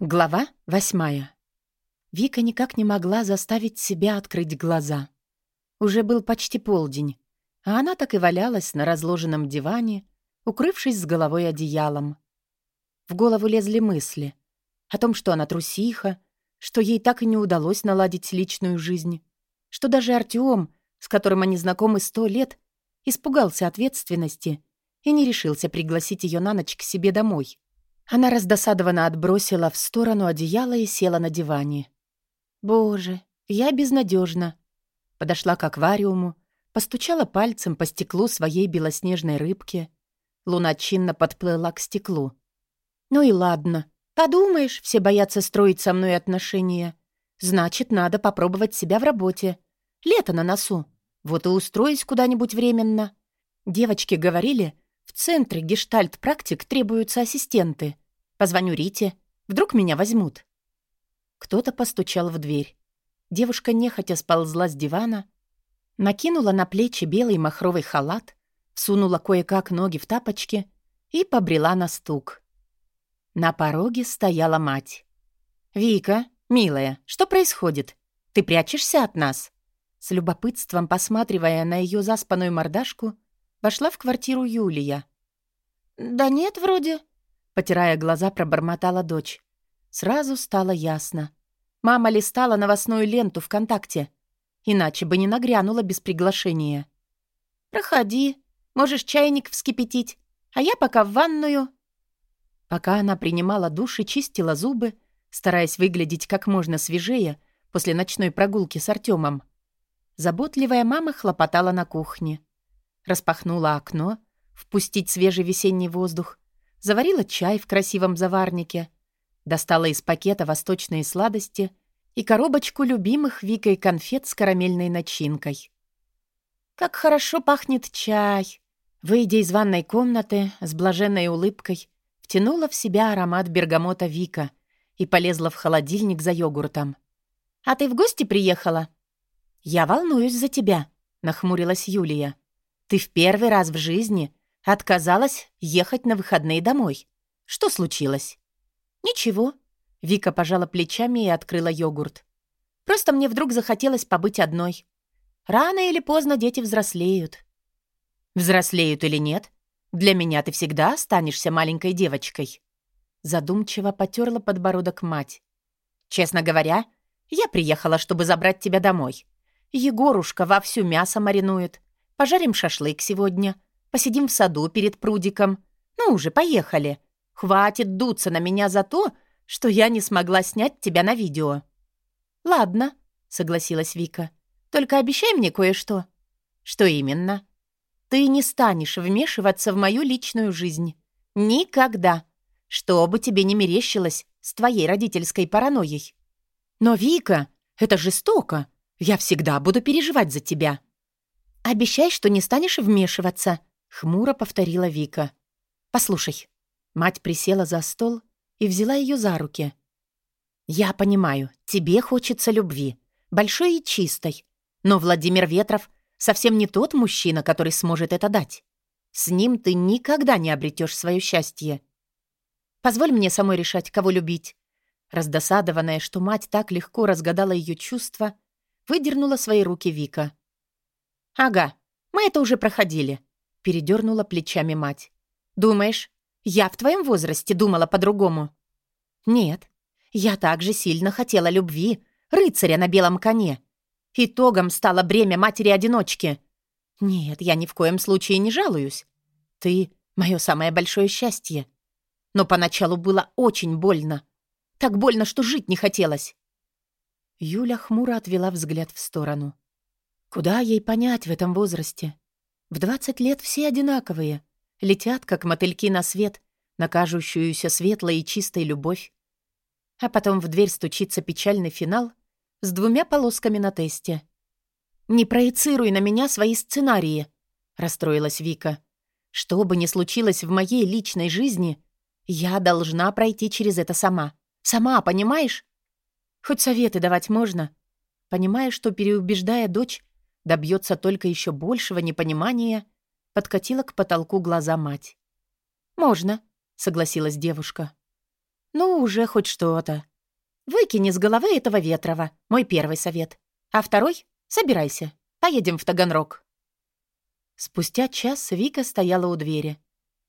Глава восьмая. Вика никак не могла заставить себя открыть глаза. Уже был почти полдень, а она так и валялась на разложенном диване, укрывшись с головой одеялом. В голову лезли мысли о том, что она трусиха, что ей так и не удалось наладить личную жизнь, что даже Артём, с которым они знакомы сто лет, испугался ответственности и не решился пригласить ее на ночь к себе домой. Она раздосадованно отбросила в сторону одеяло и села на диване. «Боже, я безнадежна. Подошла к аквариуму, постучала пальцем по стеклу своей белоснежной рыбки. Луна чинно подплыла к стеклу. «Ну и ладно. Подумаешь, все боятся строить со мной отношения. Значит, надо попробовать себя в работе. Лето на носу. Вот и устроюсь куда-нибудь временно. Девочки говорили, в центре гештальт-практик требуются ассистенты. Позвоню Рите. Вдруг меня возьмут. Кто-то постучал в дверь. Девушка нехотя сползла с дивана, накинула на плечи белый махровый халат, сунула кое-как ноги в тапочки и побрела на стук. На пороге стояла мать. «Вика, милая, что происходит? Ты прячешься от нас?» С любопытством посматривая на ее заспанную мордашку, Вошла в квартиру Юлия. «Да нет, вроде», — потирая глаза, пробормотала дочь. Сразу стало ясно. Мама листала новостную ленту ВКонтакте. Иначе бы не нагрянула без приглашения. «Проходи. Можешь чайник вскипятить. А я пока в ванную». Пока она принимала душ и чистила зубы, стараясь выглядеть как можно свежее после ночной прогулки с Артемом, заботливая мама хлопотала на кухне распахнула окно, впустить свежий весенний воздух, заварила чай в красивом заварнике, достала из пакета восточные сладости и коробочку любимых Викой конфет с карамельной начинкой. «Как хорошо пахнет чай!» Выйдя из ванной комнаты с блаженной улыбкой, втянула в себя аромат бергамота Вика и полезла в холодильник за йогуртом. «А ты в гости приехала?» «Я волнуюсь за тебя», — нахмурилась Юлия. Ты в первый раз в жизни отказалась ехать на выходные домой. Что случилось?» «Ничего». Вика пожала плечами и открыла йогурт. «Просто мне вдруг захотелось побыть одной. Рано или поздно дети взрослеют». «Взрослеют или нет? Для меня ты всегда останешься маленькой девочкой». Задумчиво потерла подбородок мать. «Честно говоря, я приехала, чтобы забрать тебя домой. Егорушка вовсю мясо маринует. Пожарим шашлык сегодня. Посидим в саду перед прудиком. Ну уже, поехали. Хватит дуться на меня за то, что я не смогла снять тебя на видео». «Ладно», — согласилась Вика. «Только обещай мне кое-что». «Что именно?» «Ты не станешь вмешиваться в мою личную жизнь. Никогда. Что бы тебе не мерещилось с твоей родительской паранойей». «Но, Вика, это жестоко. Я всегда буду переживать за тебя». «Обещай, что не станешь вмешиваться», — хмуро повторила Вика. «Послушай». Мать присела за стол и взяла ее за руки. «Я понимаю, тебе хочется любви, большой и чистой. Но Владимир Ветров совсем не тот мужчина, который сможет это дать. С ним ты никогда не обретешь свое счастье. Позволь мне самой решать, кого любить». Раздосадованная, что мать так легко разгадала ее чувства, выдернула свои руки Вика. «Ага, мы это уже проходили», — передернула плечами мать. «Думаешь, я в твоем возрасте думала по-другому?» «Нет, я также сильно хотела любви, рыцаря на белом коне. Итогом стало бремя матери-одиночки. Нет, я ни в коем случае не жалуюсь. Ты — мое самое большое счастье. Но поначалу было очень больно. Так больно, что жить не хотелось». Юля хмуро отвела взгляд в сторону. Куда ей понять в этом возрасте? В 20 лет все одинаковые, летят, как мотыльки на свет, на кажущуюся светлой и чистой любовь. А потом в дверь стучится печальный финал с двумя полосками на тесте. «Не проецируй на меня свои сценарии», — расстроилась Вика. «Что бы ни случилось в моей личной жизни, я должна пройти через это сама. Сама, понимаешь? Хоть советы давать можно?» Понимая, что, переубеждая дочь, добьется только еще большего непонимания, подкатила к потолку глаза мать. «Можно», — согласилась девушка. Ну, уже хоть что-то. Выкини с головы этого Ветрова, мой первый совет. А второй — собирайся, поедем в Таганрог. Спустя час Вика стояла у двери.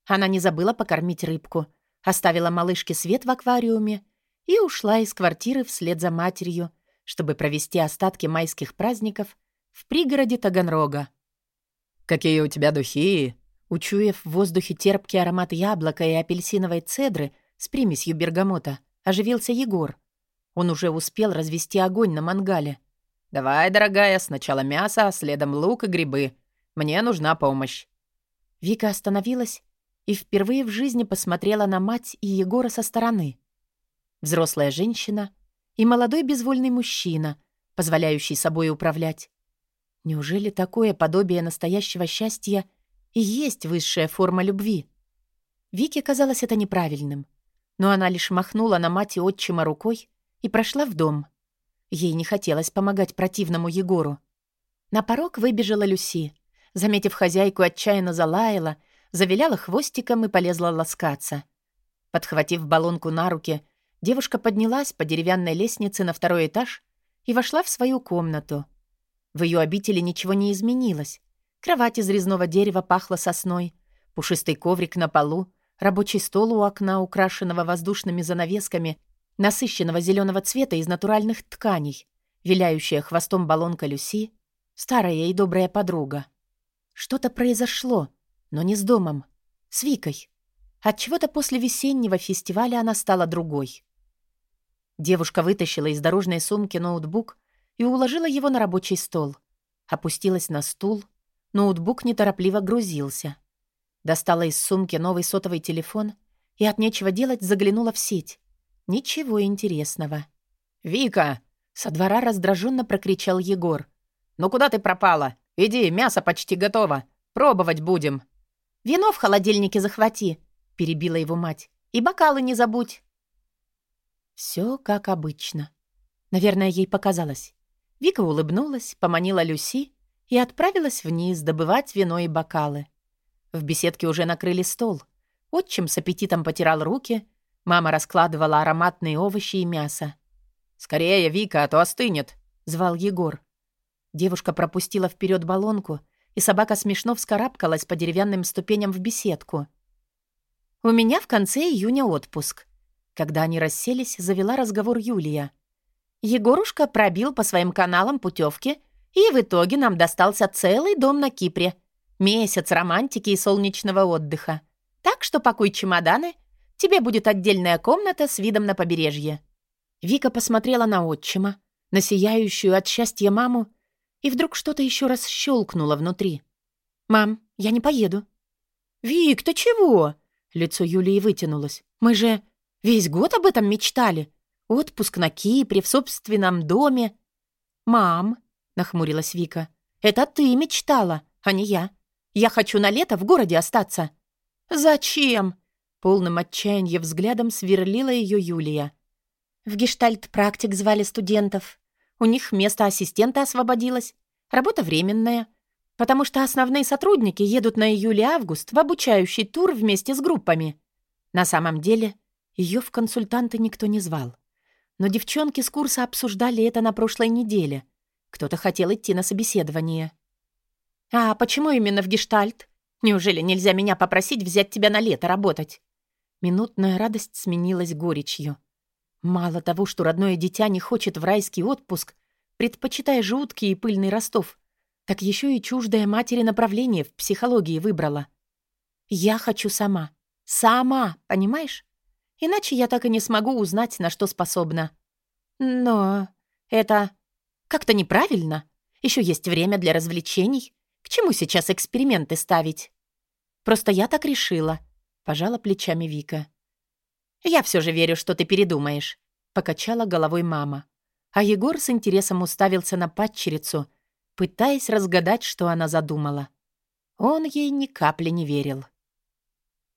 Она не забыла покормить рыбку, оставила малышке свет в аквариуме и ушла из квартиры вслед за матерью, чтобы провести остатки майских праздников в пригороде Таганрога. «Какие у тебя духи!» Учуяв в воздухе терпкий аромат яблока и апельсиновой цедры с примесью бергамота, оживился Егор. Он уже успел развести огонь на мангале. «Давай, дорогая, сначала мясо, а следом лук и грибы. Мне нужна помощь». Вика остановилась и впервые в жизни посмотрела на мать и Егора со стороны. Взрослая женщина и молодой безвольный мужчина, позволяющий собой управлять. Неужели такое подобие настоящего счастья и есть высшая форма любви? Вике казалось это неправильным, но она лишь махнула на мать и отчима рукой и прошла в дом. Ей не хотелось помогать противному Егору. На порог выбежала Люси. Заметив хозяйку, отчаянно залаяла, завиляла хвостиком и полезла ласкаться. Подхватив баллонку на руки, девушка поднялась по деревянной лестнице на второй этаж и вошла в свою комнату — в ее обители ничего не изменилось. Кровать из резного дерева пахла сосной, пушистый коврик на полу, рабочий стол у окна, украшенного воздушными занавесками, насыщенного зеленого цвета из натуральных тканей, виляющая хвостом баллонка Люси, старая и добрая подруга. Что-то произошло, но не с домом, с Викой. Отчего-то после весеннего фестиваля она стала другой. Девушка вытащила из дорожной сумки ноутбук и уложила его на рабочий стол. Опустилась на стул. Ноутбук неторопливо грузился. Достала из сумки новый сотовый телефон и от нечего делать заглянула в сеть. Ничего интересного. «Вика!» — со двора раздраженно прокричал Егор. «Ну куда ты пропала? Иди, мясо почти готово. Пробовать будем». «Вино в холодильнике захвати», — перебила его мать. «И бокалы не забудь». Все как обычно. Наверное, ей показалось. Вика улыбнулась, поманила Люси и отправилась вниз добывать вино и бокалы. В беседке уже накрыли стол. Отчим с аппетитом потирал руки, мама раскладывала ароматные овощи и мясо. «Скорее, Вика, а то остынет», — звал Егор. Девушка пропустила вперед баллонку, и собака смешно вскарабкалась по деревянным ступеням в беседку. «У меня в конце июня отпуск». Когда они расселись, завела разговор Юлия. Егорушка пробил по своим каналам путевки, и в итоге нам достался целый дом на Кипре. Месяц романтики и солнечного отдыха. Так что пакуй чемоданы, тебе будет отдельная комната с видом на побережье». Вика посмотрела на отчима, на сияющую от счастья маму, и вдруг что-то еще раз щелкнуло внутри. «Мам, я не поеду». «Вик, ты чего?» Лицо Юлии вытянулось. «Мы же весь год об этом мечтали. Отпуск на Кипре, в собственном доме. «Мам», — нахмурилась Вика, — «это ты мечтала, а не я. Я хочу на лето в городе остаться». «Зачем?» — полным отчаянием взглядом сверлила ее Юлия. В гештальт-практик звали студентов. У них место ассистента освободилось. Работа временная. Потому что основные сотрудники едут на июль-август в обучающий тур вместе с группами. На самом деле, ее в консультанты никто не звал. Но девчонки с курса обсуждали это на прошлой неделе. Кто-то хотел идти на собеседование. «А почему именно в гештальт? Неужели нельзя меня попросить взять тебя на лето работать?» Минутная радость сменилась горечью. Мало того, что родное дитя не хочет в райский отпуск, предпочитая жуткий и пыльный Ростов, так еще и чуждое матери направление в психологии выбрала. «Я хочу сама. Сама, понимаешь? Иначе я так и не смогу узнать, на что способна. Но это как-то неправильно. Еще есть время для развлечений. К чему сейчас эксперименты ставить? Просто я так решила. Пожала плечами Вика. Я все же верю, что ты передумаешь. Покачала головой мама. А Егор с интересом уставился на падчерицу, пытаясь разгадать, что она задумала. Он ей ни капли не верил.